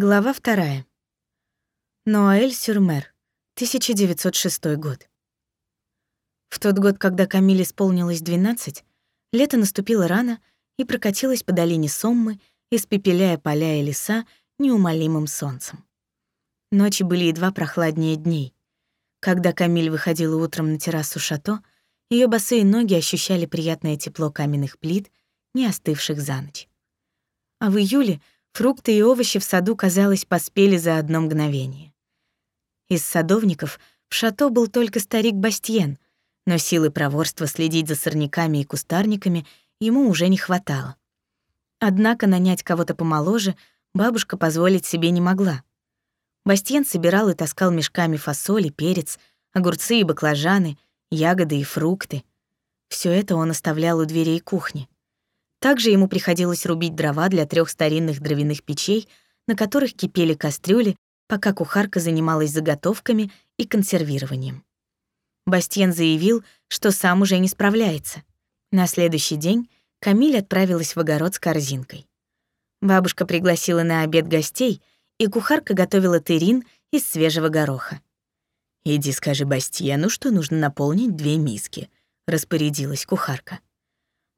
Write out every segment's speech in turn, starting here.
Глава вторая. Ноэль-Сюрмер, 1906 год. В тот год, когда Камиле исполнилось 12, лето наступило рано и прокатилось по долине Соммы, испепеляя поля и леса неумолимым солнцем. Ночи были едва прохладнее дней. Когда Камиль выходила утром на террасу шато, ее босые ноги ощущали приятное тепло каменных плит, не остывших за ночь. А в июле — Фрукты и овощи в саду, казалось, поспели за одно мгновение. Из садовников в шато был только старик Бастьен, но силы проворства следить за сорняками и кустарниками ему уже не хватало. Однако нанять кого-то помоложе бабушка позволить себе не могла. Бастьен собирал и таскал мешками фасоли, перец, огурцы и баклажаны, ягоды и фрукты. Все это он оставлял у дверей кухни. Также ему приходилось рубить дрова для трех старинных дровяных печей, на которых кипели кастрюли, пока кухарка занималась заготовками и консервированием. Бастьен заявил, что сам уже не справляется. На следующий день Камиль отправилась в огород с корзинкой. Бабушка пригласила на обед гостей, и кухарка готовила терин из свежего гороха. «Иди скажи Бастьену, что нужно наполнить две миски», — распорядилась кухарка.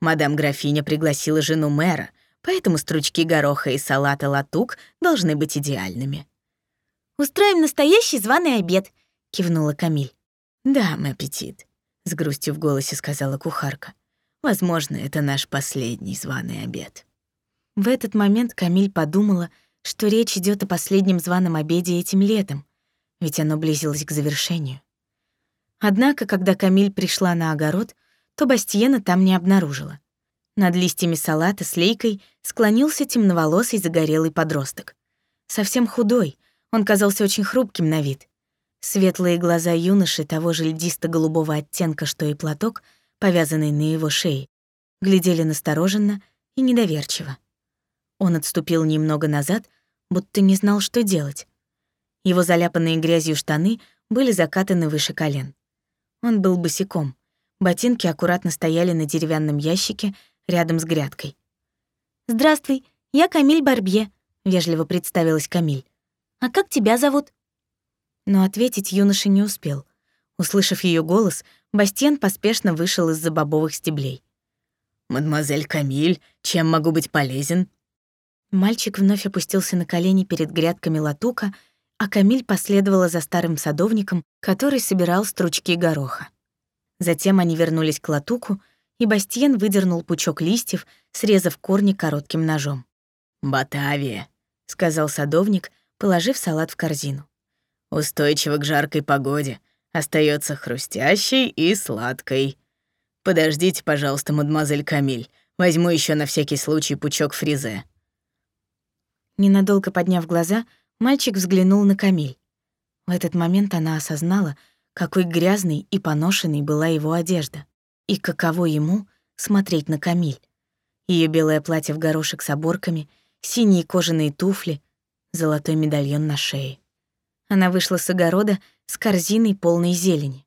Мадам графиня пригласила жену мэра, поэтому стручки гороха и салата латук должны быть идеальными. «Устроим настоящий званый обед», — кивнула Камиль. «Да, мой аппетит», — с грустью в голосе сказала кухарка. «Возможно, это наш последний званый обед». В этот момент Камиль подумала, что речь идет о последнем званом обеде этим летом, ведь оно близилось к завершению. Однако, когда Камиль пришла на огород, то Бастиена там не обнаружила. Над листьями салата с лейкой склонился темноволосый загорелый подросток. Совсем худой, он казался очень хрупким на вид. Светлые глаза юноши того же льдисто-голубого оттенка, что и платок, повязанный на его шее, глядели настороженно и недоверчиво. Он отступил немного назад, будто не знал, что делать. Его заляпанные грязью штаны были закатаны выше колен. Он был босиком. Ботинки аккуратно стояли на деревянном ящике рядом с грядкой. «Здравствуй, я Камиль Барбье», — вежливо представилась Камиль. «А как тебя зовут?» Но ответить юноша не успел. Услышав ее голос, Бастен поспешно вышел из-за бобовых стеблей. «Мадемуазель Камиль, чем могу быть полезен?» Мальчик вновь опустился на колени перед грядками латука, а Камиль последовала за старым садовником, который собирал стручки гороха. Затем они вернулись к латуку, и Бастиен выдернул пучок листьев, срезав корни коротким ножом. «Батавия», — сказал садовник, положив салат в корзину. «Устойчиво к жаркой погоде, остается хрустящей и сладкой. Подождите, пожалуйста, мадемуазель Камиль, возьму еще на всякий случай пучок фризе». Ненадолго подняв глаза, мальчик взглянул на Камиль. В этот момент она осознала, какой грязной и поношенной была его одежда, и каково ему смотреть на Камиль. Ее белое платье в горошек с оборками, синие кожаные туфли, золотой медальон на шее. Она вышла с огорода с корзиной полной зелени.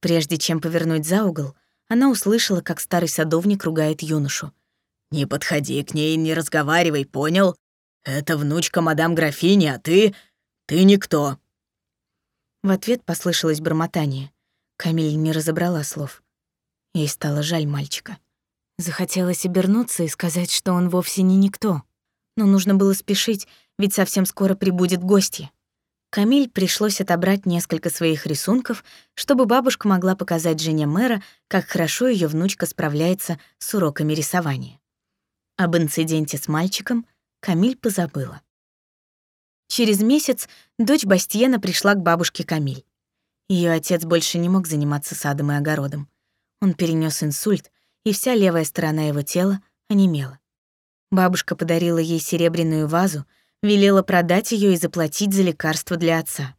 Прежде чем повернуть за угол, она услышала, как старый садовник ругает юношу. «Не подходи к ней, не разговаривай, понял? Это внучка мадам графини, а ты... ты никто». В ответ послышалось бормотание. Камиль не разобрала слов. Ей стало жаль мальчика. Захотелось обернуться и сказать, что он вовсе не никто. Но нужно было спешить, ведь совсем скоро прибудет гостья. Камиль пришлось отобрать несколько своих рисунков, чтобы бабушка могла показать жене мэра, как хорошо ее внучка справляется с уроками рисования. Об инциденте с мальчиком Камиль позабыла. Через месяц дочь Бастиена пришла к бабушке Камиль. Ее отец больше не мог заниматься садом и огородом. Он перенес инсульт, и вся левая сторона его тела онемела. Бабушка подарила ей серебряную вазу, велела продать ее и заплатить за лекарство для отца.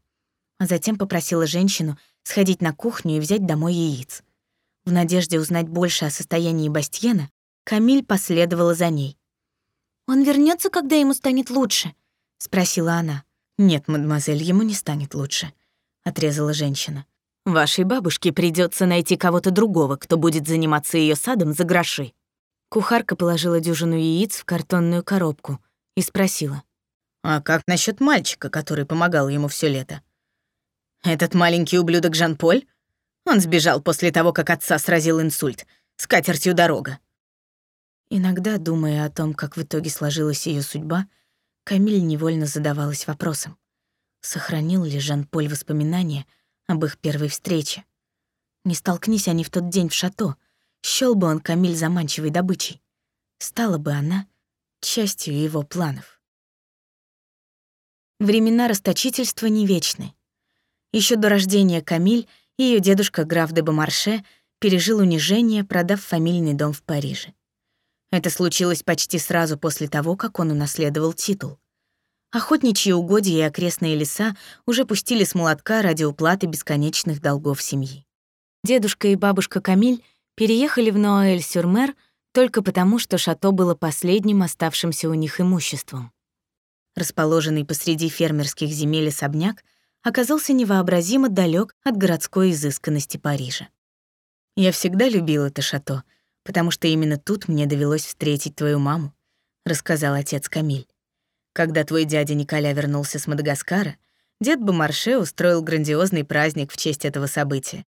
А затем попросила женщину сходить на кухню и взять домой яиц. В надежде узнать больше о состоянии Бастьена, Камиль последовала за ней. «Он вернется, когда ему станет лучше?» — спросила она. «Нет, мадемуазель, ему не станет лучше», — отрезала женщина. «Вашей бабушке придется найти кого-то другого, кто будет заниматься ее садом за гроши». Кухарка положила дюжину яиц в картонную коробку и спросила. А как насчет мальчика, который помогал ему все лето? Этот маленький ублюдок Жан-Поль? Он сбежал после того, как отца сразил инсульт. С катертью дорога. Иногда, думая о том, как в итоге сложилась ее судьба, Камиль невольно задавалась вопросом, сохранил ли Жан-Поль воспоминания об их первой встрече. Не столкнись они в тот день в шато, счёл бы он Камиль заманчивой добычей. Стала бы она частью его планов. Времена расточительства не вечны. Еще до рождения Камиль ее дедушка граф де Бомарше пережил унижение, продав фамильный дом в Париже. Это случилось почти сразу после того, как он унаследовал титул. Охотничьи угодья и окрестные леса уже пустили с молотка ради уплаты бесконечных долгов семьи. Дедушка и бабушка Камиль переехали в Ноэль-Сюрмер только потому, что шато было последним оставшимся у них имуществом. Расположенный посреди фермерских земель особняк оказался невообразимо далек от городской изысканности Парижа. «Я всегда любил это шато, потому что именно тут мне довелось встретить твою маму», — рассказал отец Камиль. Когда твой дядя Николя вернулся с Мадагаскара, дед Бомарше устроил грандиозный праздник в честь этого события.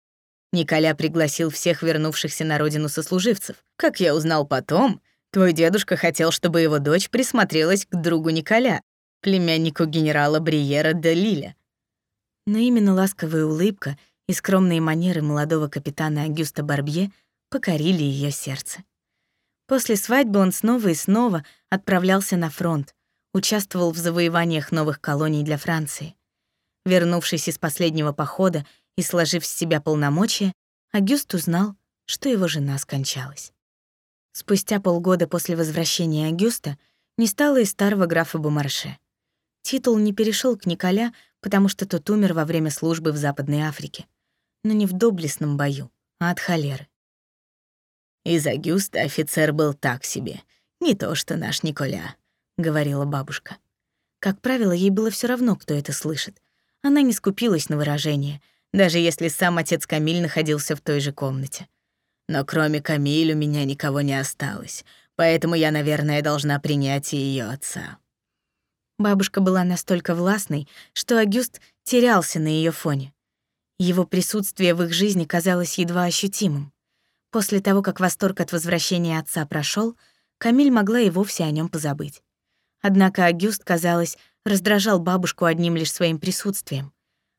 Николя пригласил всех вернувшихся на родину сослуживцев. Как я узнал потом, твой дедушка хотел, чтобы его дочь присмотрелась к другу Николя, племяннику генерала Бриера де Лиля. Но именно ласковая улыбка и скромные манеры молодого капитана Агюста Барбье покорили ее сердце. После свадьбы он снова и снова отправлялся на фронт, участвовал в завоеваниях новых колоний для Франции. Вернувшись из последнего похода и сложив с себя полномочия, Агюст узнал, что его жена скончалась. Спустя полгода после возвращения Агюста не стало и старого графа Бумарше. Титул не перешел к Николя, потому что тот умер во время службы в Западной Африке. Но не в доблестном бою, а от холеры. «Из Агюста офицер был так себе, не то что наш Николя», — говорила бабушка. Как правило, ей было все равно, кто это слышит. Она не скупилась на выражение, даже если сам отец Камиль находился в той же комнате. Но кроме Камиль у меня никого не осталось, поэтому я, наверное, должна принять и ее отца. Бабушка была настолько властной, что Агюст терялся на ее фоне. Его присутствие в их жизни казалось едва ощутимым. После того, как восторг от возвращения отца прошел, Камиль могла и вовсе о нем позабыть. Однако Агюст, казалось, раздражал бабушку одним лишь своим присутствием.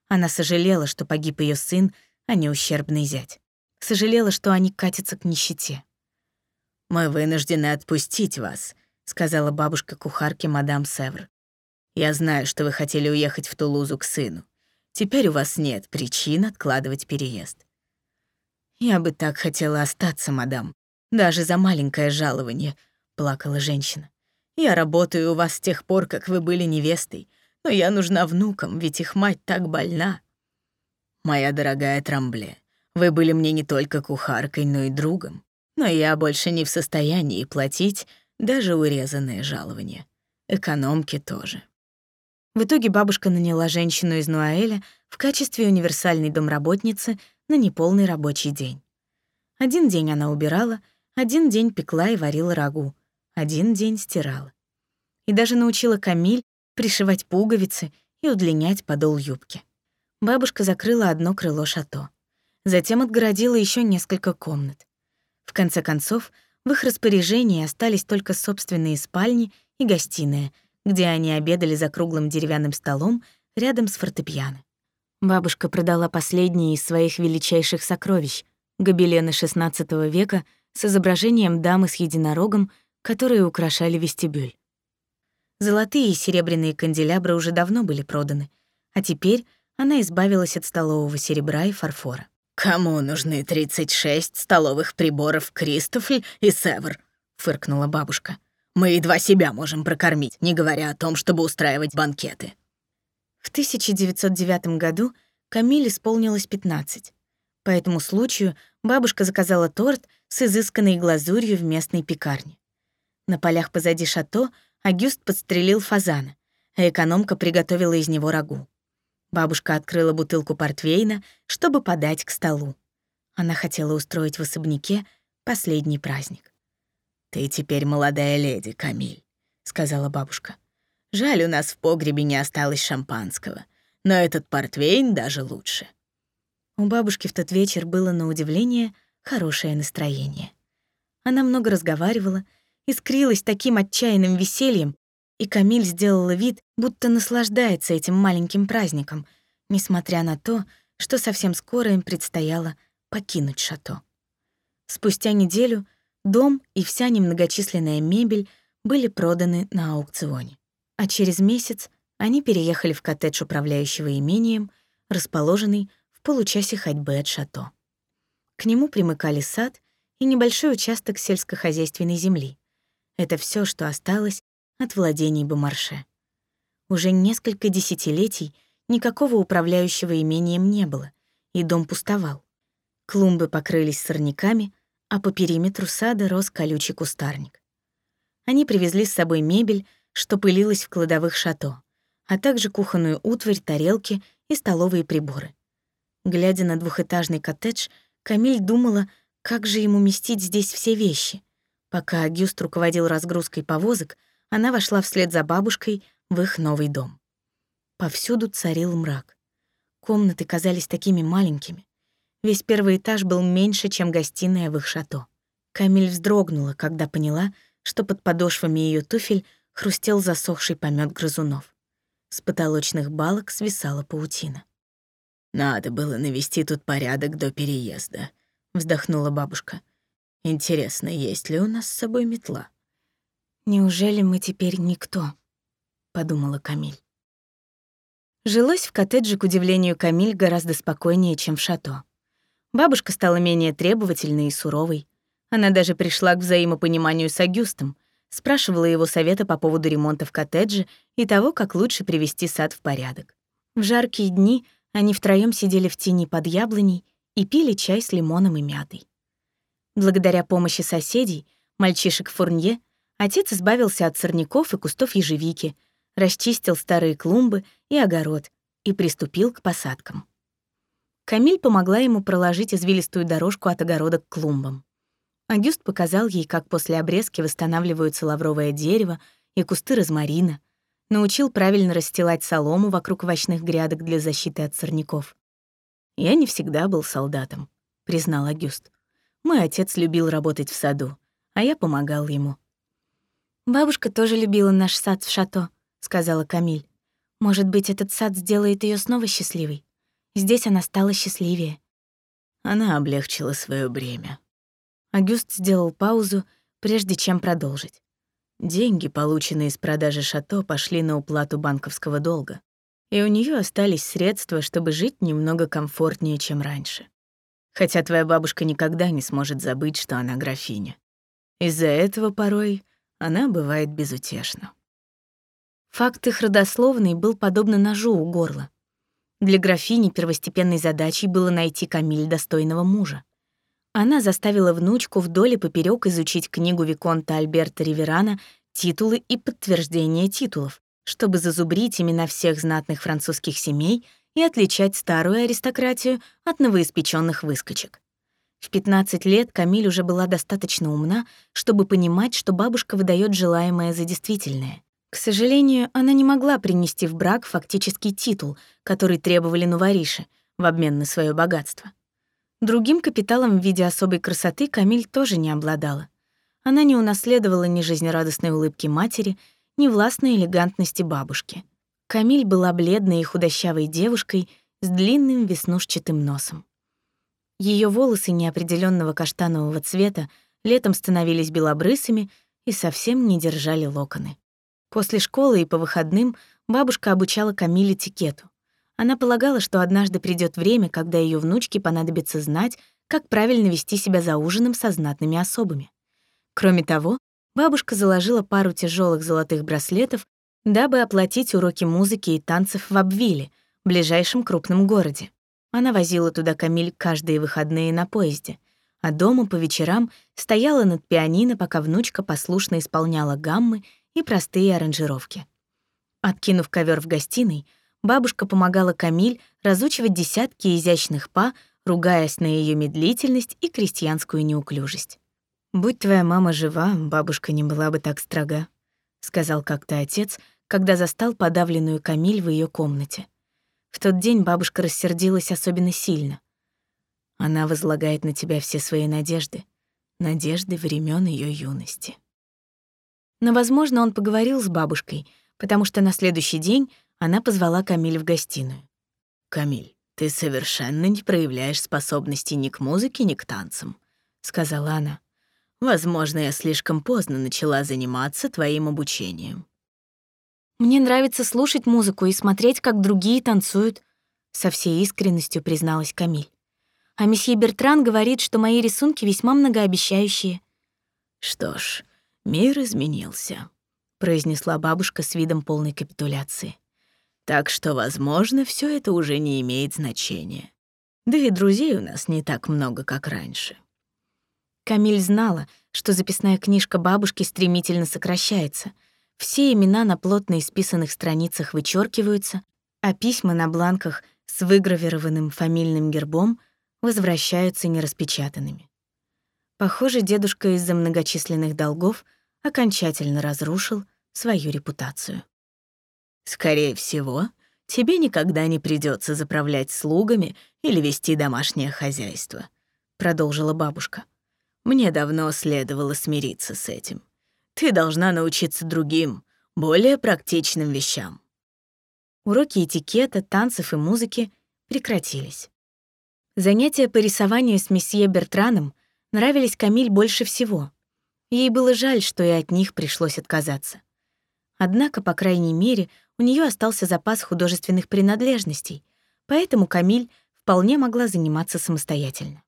Она сожалела, что погиб ее сын, а не ущербный зять. Сожалела, что они катятся к нищете. «Мы вынуждены отпустить вас», — сказала бабушка кухарке мадам Севр. Я знаю, что вы хотели уехать в Тулузу к сыну. Теперь у вас нет причин откладывать переезд. Я бы так хотела остаться, мадам, даже за маленькое жалование, плакала женщина. Я работаю у вас с тех пор, как вы были невестой, но я нужна внукам, ведь их мать так больна. Моя дорогая Трамбле, вы были мне не только кухаркой, но и другом, но я больше не в состоянии платить даже урезанное жалование. Экономки тоже. В итоге бабушка наняла женщину из Нуаэля в качестве универсальной домработницы на неполный рабочий день. Один день она убирала, один день пекла и варила рагу, один день стирала. И даже научила Камиль пришивать пуговицы и удлинять подол юбки. Бабушка закрыла одно крыло шато. Затем отгородила еще несколько комнат. В конце концов, в их распоряжении остались только собственные спальни и гостиная — где они обедали за круглым деревянным столом рядом с фортепиано. Бабушка продала последние из своих величайших сокровищ — гобелены XVI века с изображением дамы с единорогом, которые украшали вестибюль. Золотые и серебряные канделябры уже давно были проданы, а теперь она избавилась от столового серебра и фарфора. «Кому нужны 36 столовых приборов Кристофль и Север?» — фыркнула бабушка. Мы едва себя можем прокормить, не говоря о том, чтобы устраивать банкеты. В 1909 году Камиль исполнилось 15. По этому случаю бабушка заказала торт с изысканной глазурью в местной пекарне. На полях позади шато Агюст подстрелил фазана, а экономка приготовила из него рагу. Бабушка открыла бутылку портвейна, чтобы подать к столу. Она хотела устроить в особняке последний праздник. «Ты теперь молодая леди, Камиль», — сказала бабушка. Жаль, у нас в погребе не осталось шампанского. Но этот портвейн даже лучше». У бабушки в тот вечер было, на удивление, хорошее настроение. Она много разговаривала, искрилась таким отчаянным весельем, и Камиль сделала вид, будто наслаждается этим маленьким праздником, несмотря на то, что совсем скоро им предстояло покинуть шато. Спустя неделю дом и вся немногочисленная мебель были проданы на аукционе. А через месяц они переехали в коттедж управляющего имением, расположенный в получасе ходьбы от шато. К нему примыкали сад и небольшой участок сельскохозяйственной земли. Это все, что осталось от владений Бомарше. Уже несколько десятилетий никакого управляющего имением не было, и дом пустовал. Клумбы покрылись сорняками, а по периметру сада рос колючий кустарник. Они привезли с собой мебель, что пылилась в кладовых шато, а также кухонную утварь, тарелки и столовые приборы. Глядя на двухэтажный коттедж, Камиль думала, как же ему местить здесь все вещи. Пока Агюст руководил разгрузкой повозок, она вошла вслед за бабушкой в их новый дом. Повсюду царил мрак. Комнаты казались такими маленькими. Весь первый этаж был меньше, чем гостиная в их шато. Камиль вздрогнула, когда поняла, что под подошвами ее туфель хрустел засохший помет грызунов. С потолочных балок свисала паутина. «Надо было навести тут порядок до переезда», — вздохнула бабушка. «Интересно, есть ли у нас с собой метла?» «Неужели мы теперь никто?» — подумала Камиль. Жилось в коттедже, к удивлению Камиль, гораздо спокойнее, чем в шато. Бабушка стала менее требовательной и суровой. Она даже пришла к взаимопониманию с Агюстом, спрашивала его совета по поводу ремонта в коттедже и того, как лучше привести сад в порядок. В жаркие дни они втроем сидели в тени под яблоней и пили чай с лимоном и мятой. Благодаря помощи соседей, мальчишек Фурнье, отец избавился от сорняков и кустов ежевики, расчистил старые клумбы и огород и приступил к посадкам. Камиль помогла ему проложить извилистую дорожку от огорода к клумбам. Агюст показал ей, как после обрезки восстанавливаются лавровое дерево и кусты розмарина, научил правильно расстилать солому вокруг овощных грядок для защиты от сорняков. «Я не всегда был солдатом», — признал Агюст. «Мой отец любил работать в саду, а я помогал ему». «Бабушка тоже любила наш сад в шато», — сказала Камиль. «Может быть, этот сад сделает ее снова счастливой?» Здесь она стала счастливее. Она облегчила свое бремя. Агюст сделал паузу, прежде чем продолжить. Деньги, полученные из продажи шато, пошли на уплату банковского долга, и у нее остались средства, чтобы жить немного комфортнее, чем раньше. Хотя твоя бабушка никогда не сможет забыть, что она графиня. Из-за этого порой она бывает безутешна. Факт их родословной был подобно ножу у горла. Для графини первостепенной задачей было найти Камиль достойного мужа. Она заставила внучку вдоль и поперёк изучить книгу Виконта Альберта Риверана «Титулы и подтверждение титулов», чтобы зазубрить имена всех знатных французских семей и отличать старую аристократию от новоиспечённых выскочек. В 15 лет Камиль уже была достаточно умна, чтобы понимать, что бабушка выдаёт желаемое за действительное. К сожалению, она не могла принести в брак фактический титул, который требовали новориши, в обмен на свое богатство. Другим капиталом в виде особой красоты Камиль тоже не обладала. Она не унаследовала ни жизнерадостной улыбки матери, ни властной элегантности бабушки. Камиль была бледной и худощавой девушкой с длинным веснушчатым носом. Ее волосы неопределенного каштанового цвета летом становились белобрысыми и совсем не держали локоны. После школы и по выходным бабушка обучала Камиле этикету. Она полагала, что однажды придет время, когда ее внучке понадобится знать, как правильно вести себя за ужином со знатными особами. Кроме того, бабушка заложила пару тяжелых золотых браслетов, дабы оплатить уроки музыки и танцев в Абвиле, ближайшем крупном городе. Она возила туда Камиль каждые выходные на поезде, а дома по вечерам стояла над пианино, пока внучка послушно исполняла гаммы и простые аранжировки. Откинув ковер в гостиной, бабушка помогала Камиль разучивать десятки изящных па, ругаясь на ее медлительность и крестьянскую неуклюжесть. «Будь твоя мама жива, бабушка не была бы так строга», — сказал как-то отец, когда застал подавленную Камиль в ее комнате. В тот день бабушка рассердилась особенно сильно. Она возлагает на тебя все свои надежды, надежды времен ее юности. Но, возможно, он поговорил с бабушкой, потому что на следующий день она позвала Камиль в гостиную. «Камиль, ты совершенно не проявляешь способности ни к музыке, ни к танцам», — сказала она. «Возможно, я слишком поздно начала заниматься твоим обучением». «Мне нравится слушать музыку и смотреть, как другие танцуют», — со всей искренностью призналась Камиль. «А месье Бертран говорит, что мои рисунки весьма многообещающие». «Что ж, мир изменился», — произнесла бабушка с видом полной капитуляции. Так что, возможно, все это уже не имеет значения. Да и друзей у нас не так много, как раньше. Камиль знала, что записная книжка бабушки стремительно сокращается. Все имена на плотно исписанных страницах вычеркиваются, а письма на бланках с выгравированным фамильным гербом возвращаются нераспечатанными. Похоже, дедушка из-за многочисленных долгов окончательно разрушил свою репутацию. Скорее всего, тебе никогда не придется заправлять слугами или вести домашнее хозяйство, продолжила бабушка. Мне давно следовало смириться с этим. Ты должна научиться другим, более практичным вещам. Уроки этикета, танцев и музыки прекратились. Занятия по рисованию с месье Бертраном нравились Камиль больше всего. Ей было жаль, что и от них пришлось отказаться. Однако, по крайней мере, у нее остался запас художественных принадлежностей, поэтому Камиль вполне могла заниматься самостоятельно.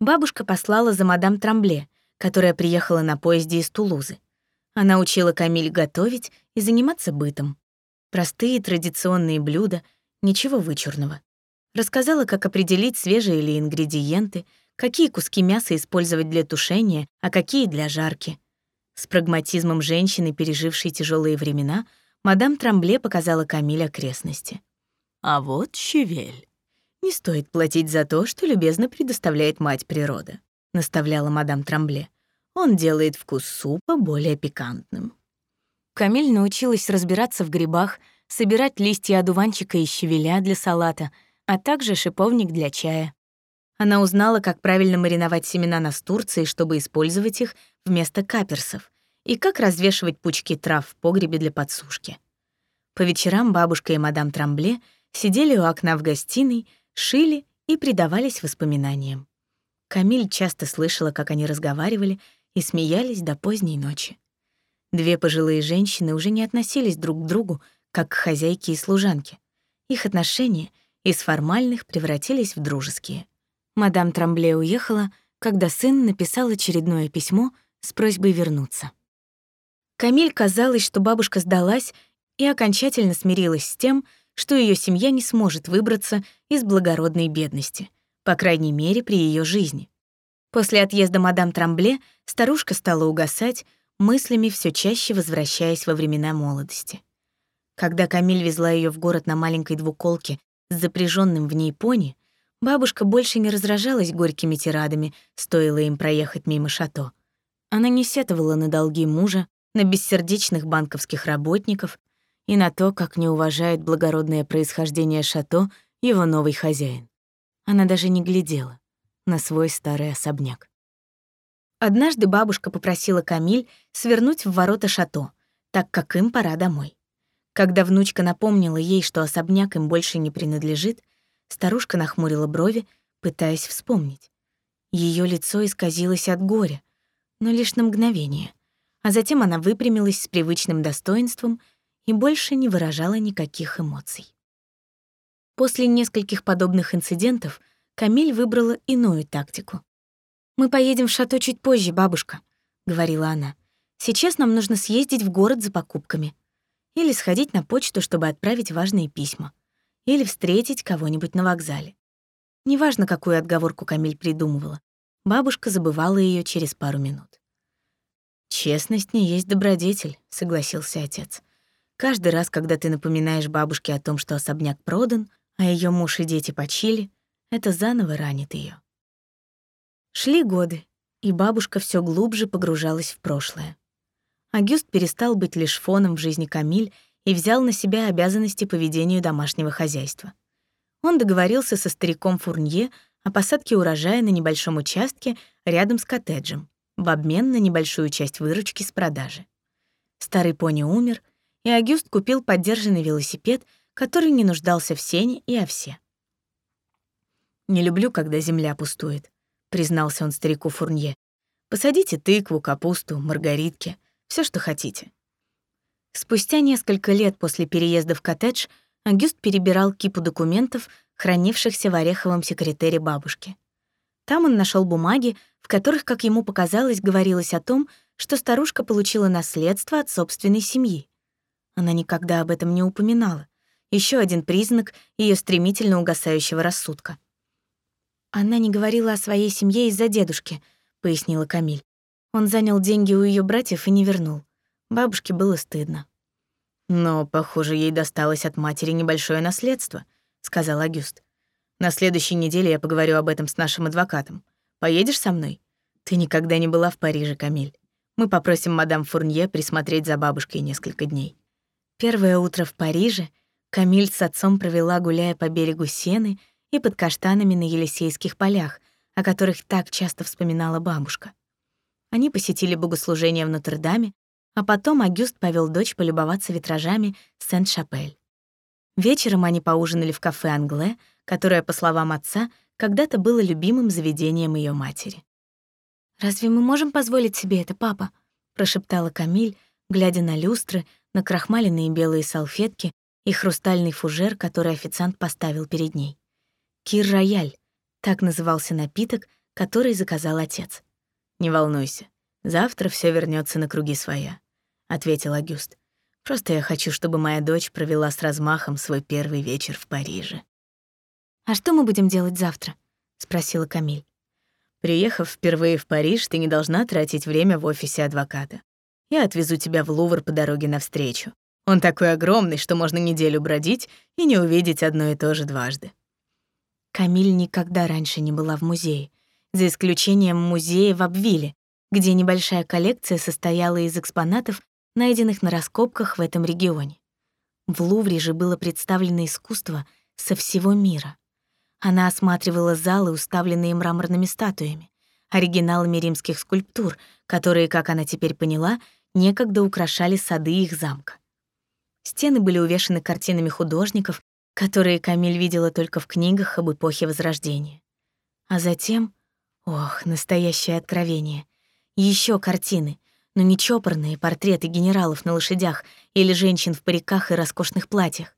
Бабушка послала за мадам Трамбле, которая приехала на поезде из Тулузы. Она учила Камиль готовить и заниматься бытом. Простые традиционные блюда, ничего вычурного. Рассказала, как определить свежие или ингредиенты, какие куски мяса использовать для тушения, а какие для жарки. С прагматизмом женщины, пережившей тяжелые времена, мадам Трамбле показала Камиль окрестности. «А вот щавель. Не стоит платить за то, что любезно предоставляет мать природа», — наставляла мадам Трамбле. «Он делает вкус супа более пикантным». Камиль научилась разбираться в грибах, собирать листья одуванчика и щавеля для салата, а также шиповник для чая. Она узнала, как правильно мариновать семена настурции, чтобы использовать их вместо каперсов, и как развешивать пучки трав в погребе для подсушки. По вечерам бабушка и мадам Трамбле сидели у окна в гостиной, шили и предавались воспоминаниям. Камиль часто слышала, как они разговаривали и смеялись до поздней ночи. Две пожилые женщины уже не относились друг к другу, как к хозяйке и служанке. Их отношения из формальных превратились в дружеские. Мадам Трамбле уехала, когда сын написал очередное письмо с просьбой вернуться. Камиль казалось, что бабушка сдалась и окончательно смирилась с тем, что ее семья не сможет выбраться из благородной бедности, по крайней мере, при ее жизни. После отъезда мадам Трамбле старушка стала угасать, мыслями все чаще возвращаясь во времена молодости. Когда Камиль везла ее в город на маленькой двуколке с запряженным в ней пони, бабушка больше не раздражалась горькими тирадами, стоило им проехать мимо шато. Она не сетовала на долги мужа, на бессердечных банковских работников и на то, как не уважает благородное происхождение шато его новый хозяин. Она даже не глядела на свой старый особняк. Однажды бабушка попросила Камиль свернуть в ворота шато, так как им пора домой. Когда внучка напомнила ей, что особняк им больше не принадлежит, старушка нахмурила брови, пытаясь вспомнить. Ее лицо исказилось от горя, но лишь на мгновение а затем она выпрямилась с привычным достоинством и больше не выражала никаких эмоций. После нескольких подобных инцидентов Камиль выбрала иную тактику. «Мы поедем в шато чуть позже, бабушка», — говорила она. «Сейчас нам нужно съездить в город за покупками. Или сходить на почту, чтобы отправить важные письма. Или встретить кого-нибудь на вокзале. Неважно, какую отговорку Камиль придумывала, бабушка забывала ее через пару минут. «Честность не есть добродетель», — согласился отец. «Каждый раз, когда ты напоминаешь бабушке о том, что особняк продан, а ее муж и дети почили, это заново ранит ее. Шли годы, и бабушка все глубже погружалась в прошлое. Агюст перестал быть лишь фоном в жизни Камиль и взял на себя обязанности по ведению домашнего хозяйства. Он договорился со стариком Фурнье о посадке урожая на небольшом участке рядом с коттеджем в обмен на небольшую часть выручки с продажи. Старый пони умер, и Агюст купил поддержанный велосипед, который не нуждался в сене и овсе. «Не люблю, когда земля пустует», — признался он старику Фурнье. «Посадите тыкву, капусту, маргаритки, все, что хотите». Спустя несколько лет после переезда в коттедж Агюст перебирал кипу документов, хранившихся в ореховом секретере бабушки. Там он нашел бумаги, в которых, как ему показалось, говорилось о том, что старушка получила наследство от собственной семьи. Она никогда об этом не упоминала. Еще один признак ее стремительно угасающего рассудка. «Она не говорила о своей семье из-за дедушки», — пояснила Камиль. Он занял деньги у ее братьев и не вернул. Бабушке было стыдно. «Но, похоже, ей досталось от матери небольшое наследство», — сказал Агюст. «На следующей неделе я поговорю об этом с нашим адвокатом. Поедешь со мной? Ты никогда не была в Париже, Камиль. Мы попросим мадам Фурнье присмотреть за бабушкой несколько дней». Первое утро в Париже Камиль с отцом провела, гуляя по берегу Сены и под каштанами на Елисейских полях, о которых так часто вспоминала бабушка. Они посетили богослужение в Нотр-Даме, а потом Агюст повел дочь полюбоваться витражами Сент-Шапель. Вечером они поужинали в кафе «Англе», которое, по словам отца, когда-то было любимым заведением ее матери. «Разве мы можем позволить себе это, папа?» — прошептала Камиль, глядя на люстры, на крахмаленные белые салфетки и хрустальный фужер, который официант поставил перед ней. «Кир-рояль» — так назывался напиток, который заказал отец. «Не волнуйся, завтра все вернется на круги своя», — ответил Агюст. «Просто я хочу, чтобы моя дочь провела с размахом свой первый вечер в Париже». «А что мы будем делать завтра?» — спросила Камиль. «Приехав впервые в Париж, ты не должна тратить время в офисе адвоката. Я отвезу тебя в Лувр по дороге навстречу. Он такой огромный, что можно неделю бродить и не увидеть одно и то же дважды». Камиль никогда раньше не была в музее, за исключением музея в Абвиле, где небольшая коллекция состояла из экспонатов, найденных на раскопках в этом регионе. В Лувре же было представлено искусство со всего мира. Она осматривала залы, уставленные мраморными статуями, оригиналами римских скульптур, которые, как она теперь поняла, некогда украшали сады их замка. Стены были увешаны картинами художников, которые Камиль видела только в книгах об эпохе Возрождения. А затем, ох, настоящее откровение, еще картины, но не чопорные портреты генералов на лошадях или женщин в париках и роскошных платьях,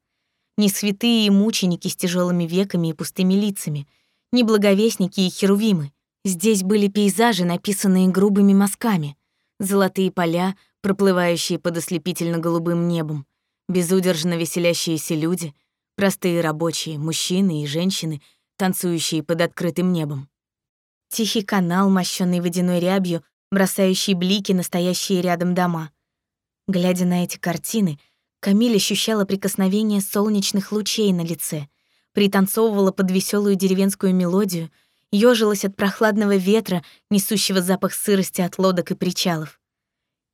не святые и мученики с тяжелыми веками и пустыми лицами, не благовестники и херувимы. Здесь были пейзажи, написанные грубыми мазками, золотые поля, проплывающие под ослепительно-голубым небом, безудержно веселящиеся люди, простые рабочие, мужчины и женщины, танцующие под открытым небом. Тихий канал, мощенный водяной рябью, бросающий блики на стоящие рядом дома. Глядя на эти картины, Камиль ощущала прикосновение солнечных лучей на лице, пританцовывала под веселую деревенскую мелодию, ёжилась от прохладного ветра, несущего запах сырости от лодок и причалов.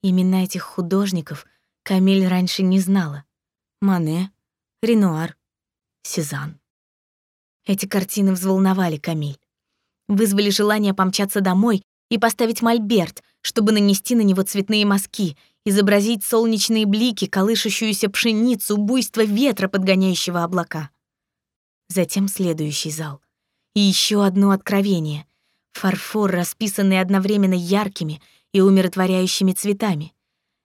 Имена этих художников Камиль раньше не знала. Мане, Ренуар, Сезанн. Эти картины взволновали Камиль. Вызвали желание помчаться домой и поставить мольберт, чтобы нанести на него цветные мазки, изобразить солнечные блики, колышущуюся пшеницу, буйство ветра, подгоняющего облака. Затем следующий зал. И еще одно откровение. Фарфор, расписанный одновременно яркими и умиротворяющими цветами.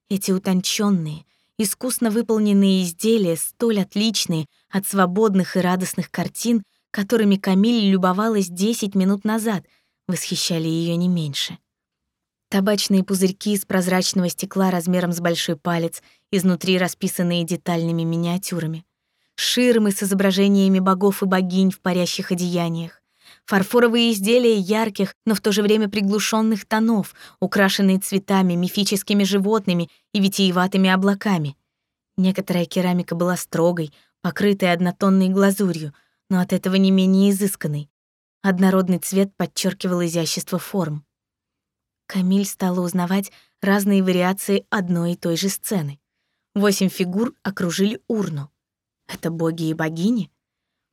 Эти утонченные, искусно выполненные изделия, столь отличные от свободных и радостных картин, которыми Камиль любовалась 10 минут назад, восхищали ее не меньше. Табачные пузырьки из прозрачного стекла размером с большой палец, изнутри расписанные детальными миниатюрами. Ширмы с изображениями богов и богинь в парящих одеяниях. Фарфоровые изделия ярких, но в то же время приглушенных тонов, украшенные цветами, мифическими животными и витиеватыми облаками. Некоторая керамика была строгой, покрытой однотонной глазурью, но от этого не менее изысканной. Однородный цвет подчеркивал изящество форм. Камиль стала узнавать разные вариации одной и той же сцены. Восемь фигур окружили урну. Это боги и богини?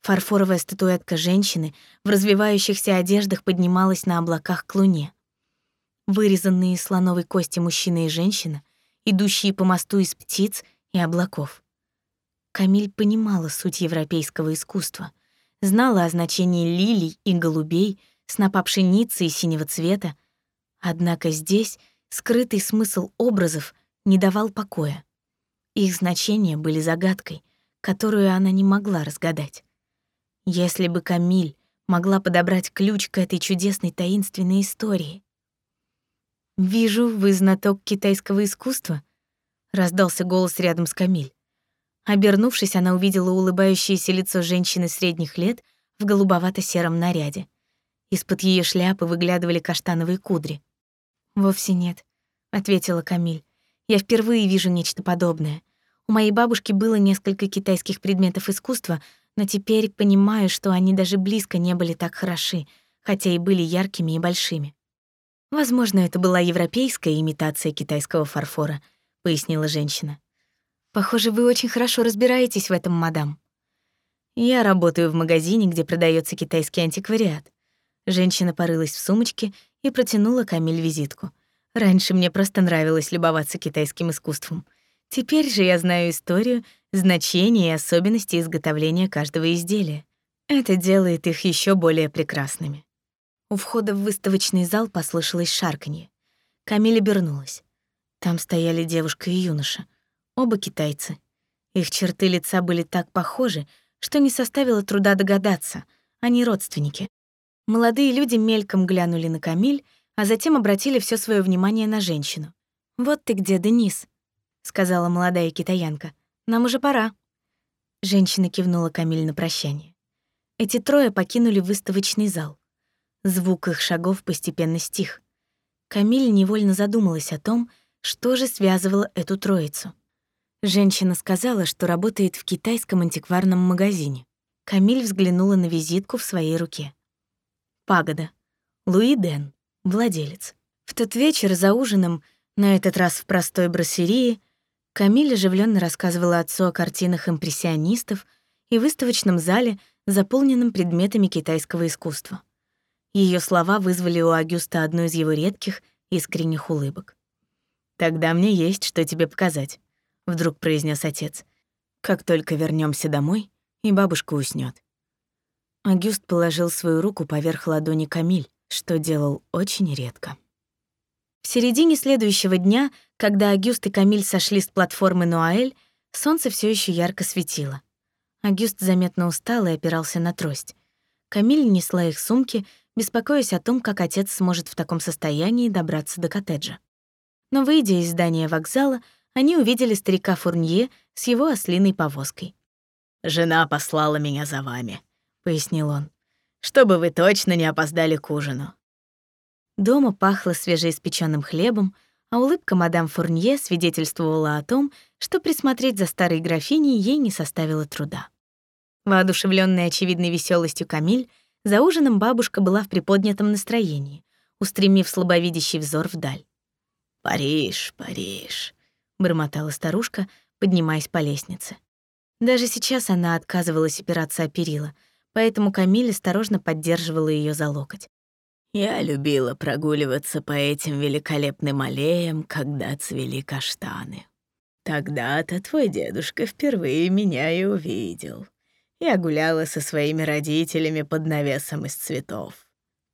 Фарфоровая статуэтка женщины в развивающихся одеждах поднималась на облаках к луне. Вырезанные из слоновой кости мужчина и женщина, идущие по мосту из птиц и облаков. Камиль понимала суть европейского искусства, знала о значении лилий и голубей, снопа пшеницы и синего цвета, однако здесь скрытый смысл образов не давал покоя. Их значения были загадкой, которую она не могла разгадать. Если бы Камиль могла подобрать ключ к этой чудесной таинственной истории. «Вижу, вы знаток китайского искусства», — раздался голос рядом с Камиль. Обернувшись, она увидела улыбающееся лицо женщины средних лет в голубовато-сером наряде. Из-под ее шляпы выглядывали каштановые кудри. «Вовсе нет», — ответила Камиль. «Я впервые вижу нечто подобное. У моей бабушки было несколько китайских предметов искусства, но теперь понимаю, что они даже близко не были так хороши, хотя и были яркими и большими. Возможно, это была европейская имитация китайского фарфора, пояснила женщина. Похоже, вы очень хорошо разбираетесь в этом, мадам. Я работаю в магазине, где продается китайский антиквариат. Женщина порылась в сумочке и протянула Камиль визитку. Раньше мне просто нравилось любоваться китайским искусством. Теперь же я знаю историю, значение и особенности изготовления каждого изделия. Это делает их еще более прекрасными. У входа в выставочный зал послышалось шарканье. Камиль обернулась. Там стояли девушка и юноша, оба китайцы. Их черты лица были так похожи, что не составило труда догадаться, они родственники. Молодые люди мельком глянули на Камиль, а затем обратили все свое внимание на женщину. «Вот ты где, Денис», — сказала молодая китаянка. «Нам уже пора». Женщина кивнула Камиль на прощание. Эти трое покинули выставочный зал. Звук их шагов постепенно стих. Камиль невольно задумалась о том, что же связывало эту троицу. Женщина сказала, что работает в китайском антикварном магазине. Камиль взглянула на визитку в своей руке. Пагода. Луи Ден, владелец. В тот вечер за ужином, на этот раз в простой броссерии, Камиль оживленно рассказывала отцу о картинах импрессионистов и выставочном зале, заполненном предметами китайского искусства. Ее слова вызвали у Агюста одну из его редких, искренних улыбок. «Тогда мне есть, что тебе показать», — вдруг произнес отец. «Как только вернемся домой, и бабушка уснет. Агюст положил свою руку поверх ладони Камиль, что делал очень редко. В середине следующего дня, когда Агюст и Камиль сошли с платформы Нуаэль, солнце все еще ярко светило. Агюст заметно устал и опирался на трость. Камиль несла их сумки, беспокоясь о том, как отец сможет в таком состоянии добраться до коттеджа. Но, выйдя из здания вокзала, они увидели старика Фурнье с его ослиной повозкой. «Жена послала меня за вами», — пояснил он, «чтобы вы точно не опоздали к ужину. Дома пахло свежеиспеченным хлебом, а улыбка мадам Фурнье свидетельствовала о том, что присмотреть за старой графиней ей не составило труда. Воодушевленная очевидной веселостью Камиль, за ужином бабушка была в приподнятом настроении, устремив слабовидящий взор вдаль. «Париж, Париж», — бормотала старушка, поднимаясь по лестнице. Даже сейчас она отказывалась опираться о перила, поэтому Камиль осторожно поддерживала ее за локоть. Я любила прогуливаться по этим великолепным аллеям, когда цвели каштаны. Тогда-то твой дедушка впервые меня и увидел. Я гуляла со своими родителями под навесом из цветов.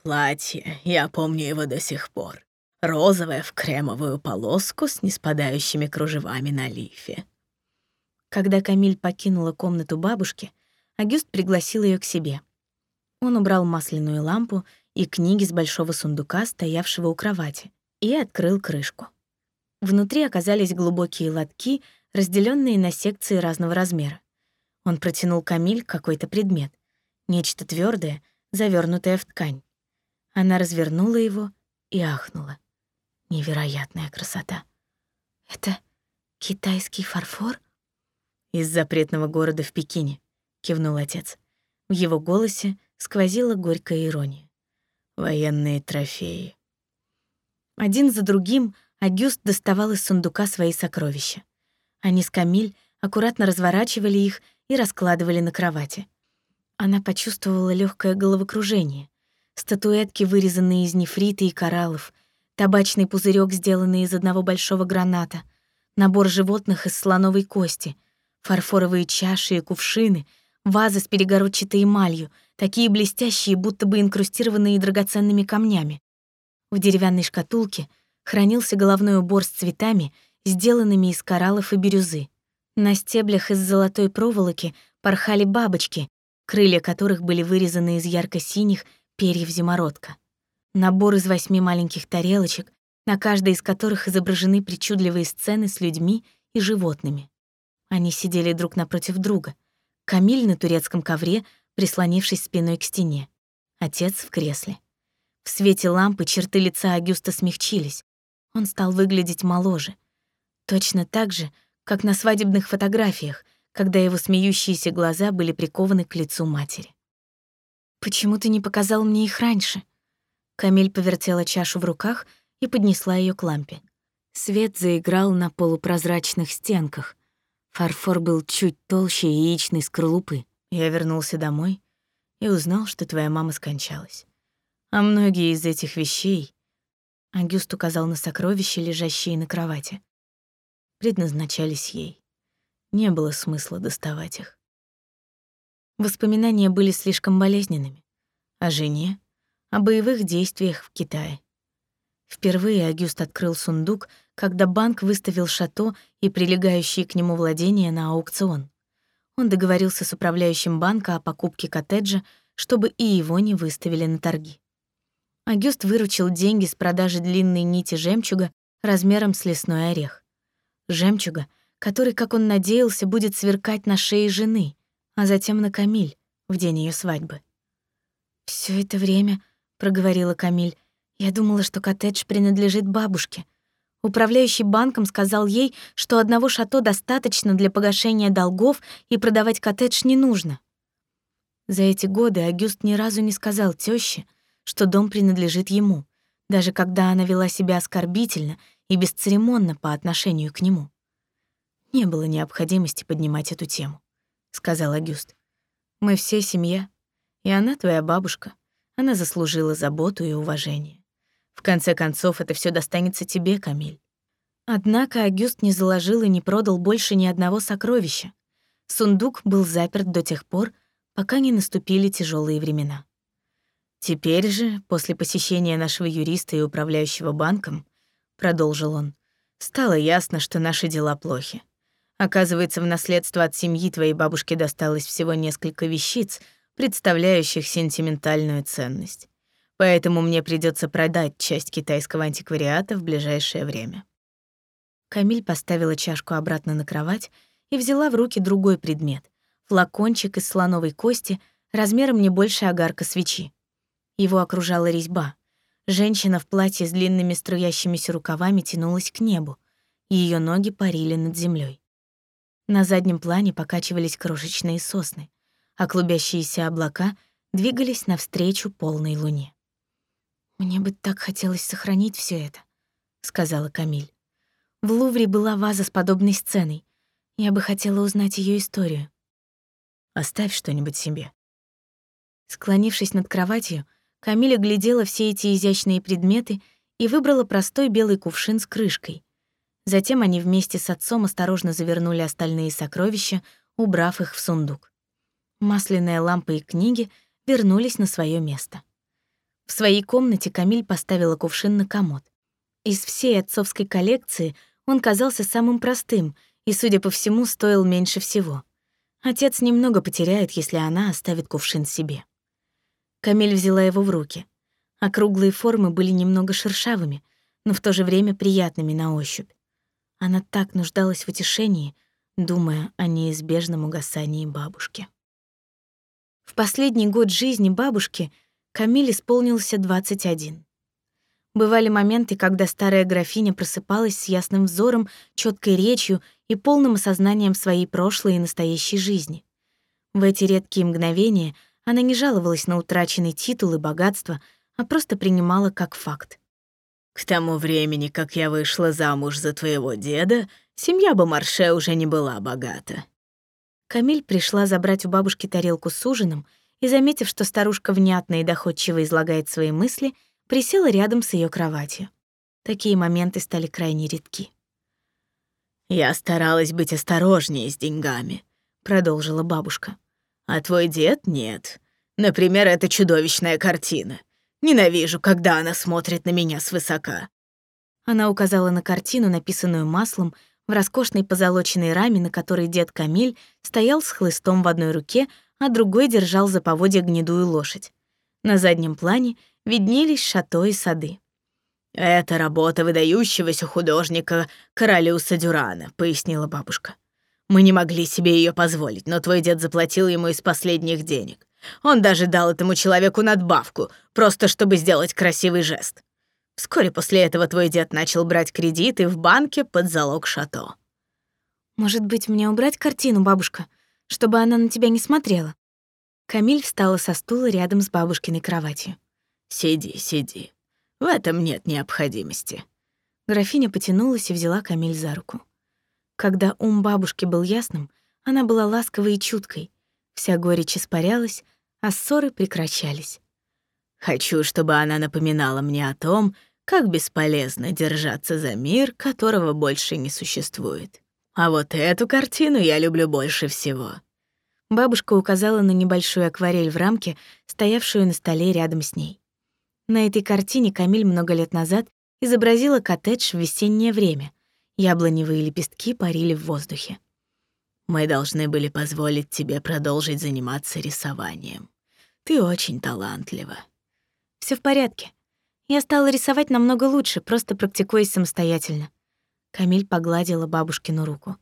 Платье, я помню его до сих пор. Розовое в кремовую полоску с неспадающими кружевами на лифе. Когда Камиль покинула комнату бабушки, Агюст пригласил ее к себе. Он убрал масляную лампу и книги с большого сундука, стоявшего у кровати, и открыл крышку. Внутри оказались глубокие лотки, разделенные на секции разного размера. Он протянул Камиль какой-то предмет, нечто твердое, завернутое в ткань. Она развернула его и ахнула. Невероятная красота. Это китайский фарфор? Из запретного города в Пекине, кивнул отец. В его голосе сквозила горькая ирония военные трофеи. Один за другим Агюст доставал из сундука свои сокровища. Они с Камиль аккуратно разворачивали их и раскладывали на кровати. Она почувствовала легкое головокружение. Статуэтки, вырезанные из нефрита и кораллов, табачный пузырек, сделанный из одного большого граната, набор животных из слоновой кости, фарфоровые чаши и кувшины, вазы с перегородчатой эмалью, такие блестящие, будто бы инкрустированные драгоценными камнями. В деревянной шкатулке хранился головной убор с цветами, сделанными из кораллов и бирюзы. На стеблях из золотой проволоки порхали бабочки, крылья которых были вырезаны из ярко-синих перьев зимородка. Набор из восьми маленьких тарелочек, на каждой из которых изображены причудливые сцены с людьми и животными. Они сидели друг напротив друга. Камиль на турецком ковре, прислонившись спиной к стене. Отец в кресле. В свете лампы черты лица Агюста смягчились. Он стал выглядеть моложе. Точно так же, как на свадебных фотографиях, когда его смеющиеся глаза были прикованы к лицу матери. «Почему ты не показал мне их раньше?» Камиль повертела чашу в руках и поднесла ее к лампе. Свет заиграл на полупрозрачных стенках. Фарфор был чуть толще яичной скорлупы. Я вернулся домой и узнал, что твоя мама скончалась. А многие из этих вещей Агюст указал на сокровища, лежащие на кровати. Предназначались ей. Не было смысла доставать их. Воспоминания были слишком болезненными. О жене, о боевых действиях в Китае. Впервые Агюст открыл сундук, когда банк выставил шато и прилегающие к нему владения на аукцион. Он договорился с управляющим банка о покупке коттеджа, чтобы и его не выставили на торги. Агюст выручил деньги с продажи длинной нити жемчуга размером с лесной орех. Жемчуга, который, как он надеялся, будет сверкать на шее жены, а затем на Камиль в день ее свадьбы. Все это время, проговорила Камиль, я думала, что коттедж принадлежит бабушке. Управляющий банком сказал ей, что одного шато достаточно для погашения долгов и продавать коттедж не нужно. За эти годы Агюст ни разу не сказал тёще, что дом принадлежит ему, даже когда она вела себя оскорбительно и бесцеремонно по отношению к нему. «Не было необходимости поднимать эту тему», — сказал Агюст. «Мы все семья, и она твоя бабушка. Она заслужила заботу и уважение. В конце концов, это все достанется тебе, Камиль». Однако Агюст не заложил и не продал больше ни одного сокровища. Сундук был заперт до тех пор, пока не наступили тяжелые времена. Теперь же, после посещения нашего юриста и управляющего банком, продолжил он, стало ясно, что наши дела плохи. Оказывается, в наследство от семьи твоей бабушки досталось всего несколько вещиц, представляющих сентиментальную ценность. Поэтому мне придется продать часть китайского антиквариата в ближайшее время. Камиль поставила чашку обратно на кровать и взяла в руки другой предмет — флакончик из слоновой кости размером не больше огарка свечи. Его окружала резьба. Женщина в платье с длинными струящимися рукавами тянулась к небу. Ее ноги парили над землей. На заднем плане покачивались крошечные сосны, а клубящиеся облака двигались навстречу полной луне. «Мне бы так хотелось сохранить все это», — сказала Камиль. «В Лувре была ваза с подобной сценой. Я бы хотела узнать ее историю». «Оставь что-нибудь себе». Склонившись над кроватью, Камиля глядела все эти изящные предметы и выбрала простой белый кувшин с крышкой. Затем они вместе с отцом осторожно завернули остальные сокровища, убрав их в сундук. Масляная лампа и книги вернулись на свое место. В своей комнате Камиль поставила кувшин на комод. Из всей отцовской коллекции он казался самым простым и, судя по всему, стоил меньше всего. Отец немного потеряет, если она оставит кувшин себе. Камиль взяла его в руки. Округлые формы были немного шершавыми, но в то же время приятными на ощупь. Она так нуждалась в утешении, думая о неизбежном угасании бабушки. В последний год жизни бабушки Камиль исполнился 21. Бывали моменты, когда старая графиня просыпалась с ясным взором, четкой речью и полным осознанием своей прошлой и настоящей жизни. В эти редкие мгновения она не жаловалась на утраченный титул и богатство, а просто принимала как факт. К тому времени, как я вышла замуж за твоего деда, семья Бомарше уже не была богата. Камиль пришла забрать у бабушки тарелку с ужином и, заметив, что старушка внятно и доходчиво излагает свои мысли, присела рядом с ее кроватью. Такие моменты стали крайне редки. «Я старалась быть осторожнее с деньгами», — продолжила бабушка. «А твой дед нет. Например, эта чудовищная картина. Ненавижу, когда она смотрит на меня свысока». Она указала на картину, написанную маслом, в роскошной позолоченной раме, на которой дед Камиль стоял с хлыстом в одной руке, а другой держал за поводья гнедую лошадь. На заднем плане виднелись шато и сады. «Это работа выдающегося художника Королюса Дюрана», — пояснила бабушка. «Мы не могли себе ее позволить, но твой дед заплатил ему из последних денег. Он даже дал этому человеку надбавку, просто чтобы сделать красивый жест. Вскоре после этого твой дед начал брать кредиты в банке под залог шато. «Может быть, мне убрать картину, бабушка, чтобы она на тебя не смотрела?» Камиль встала со стула рядом с бабушкиной кроватью. «Сиди, сиди. В этом нет необходимости». Графиня потянулась и взяла Камиль за руку. Когда ум бабушки был ясным, она была ласковой и чуткой. Вся горечь испарялась, а ссоры прекращались. «Хочу, чтобы она напоминала мне о том, как бесполезно держаться за мир, которого больше не существует. А вот эту картину я люблю больше всего. Бабушка указала на небольшую акварель в рамке, стоявшую на столе рядом с ней. На этой картине Камиль много лет назад изобразила коттедж в весеннее время. Яблоневые лепестки парили в воздухе. Мы должны были позволить тебе продолжить заниматься рисованием. Ты очень талантлива. Все в порядке. Я стала рисовать намного лучше, просто практикуясь самостоятельно. Камиль погладила бабушкину руку.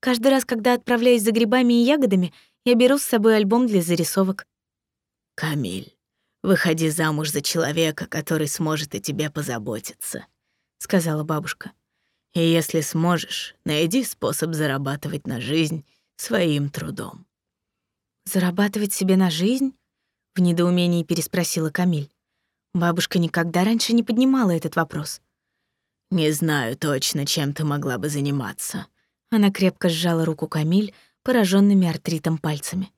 Каждый раз, когда отправляюсь за грибами и ягодами, я беру с собой альбом для зарисовок. «Камиль, выходи замуж за человека, который сможет о тебе позаботиться», — сказала бабушка. «И если сможешь, найди способ зарабатывать на жизнь своим трудом». «Зарабатывать себе на жизнь?» — в недоумении переспросила Камиль. Бабушка никогда раньше не поднимала этот вопрос. «Не знаю точно, чем ты могла бы заниматься». Она крепко сжала руку Камиль, пораженными артритом пальцами.